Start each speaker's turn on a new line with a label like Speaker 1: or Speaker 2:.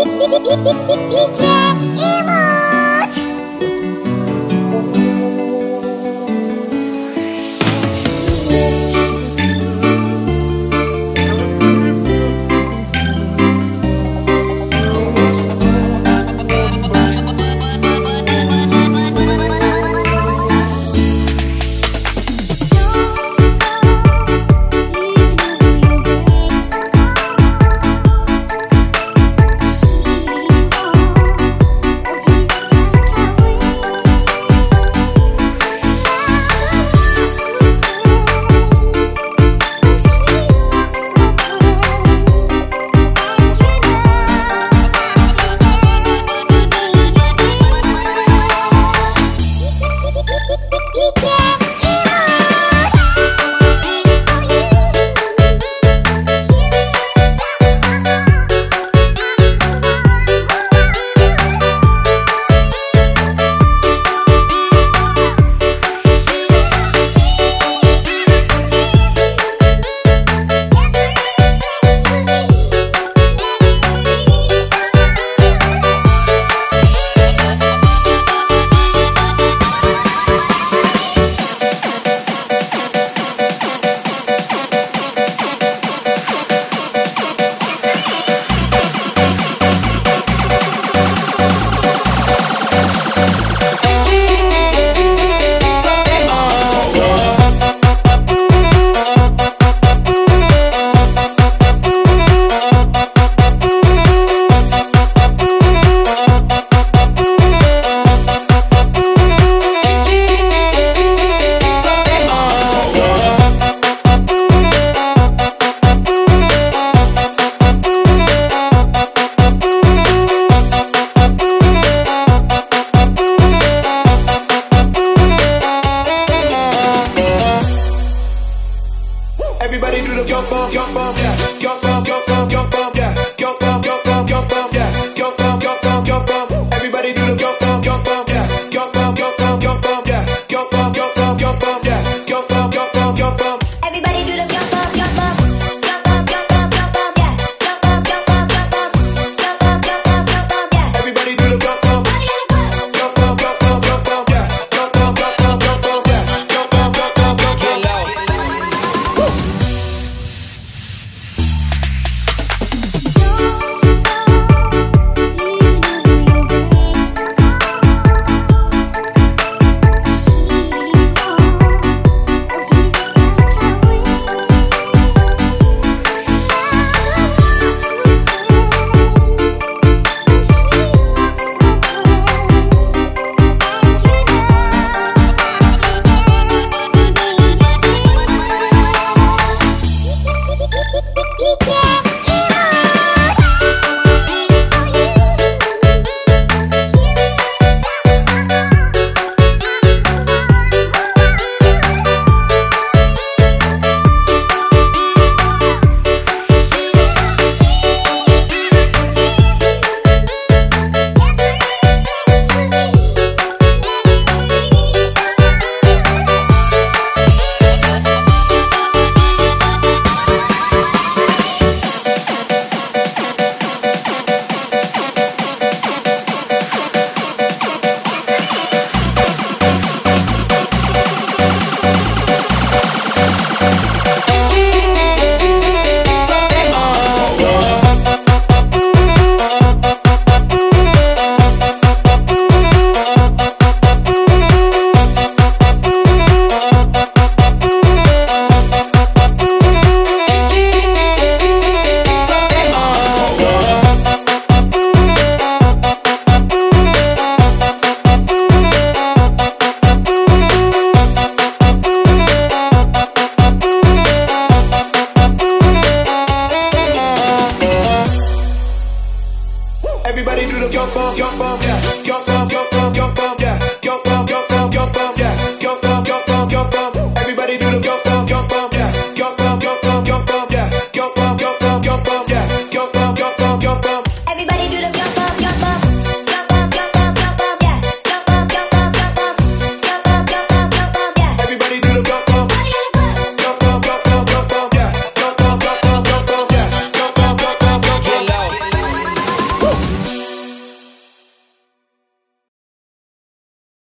Speaker 1: DJ DJ.
Speaker 2: Everybody do the jump up, jump up, yeah. Jump up, jump up, jump up, yeah. Jump up, jump up, jump up. jump up, jump up.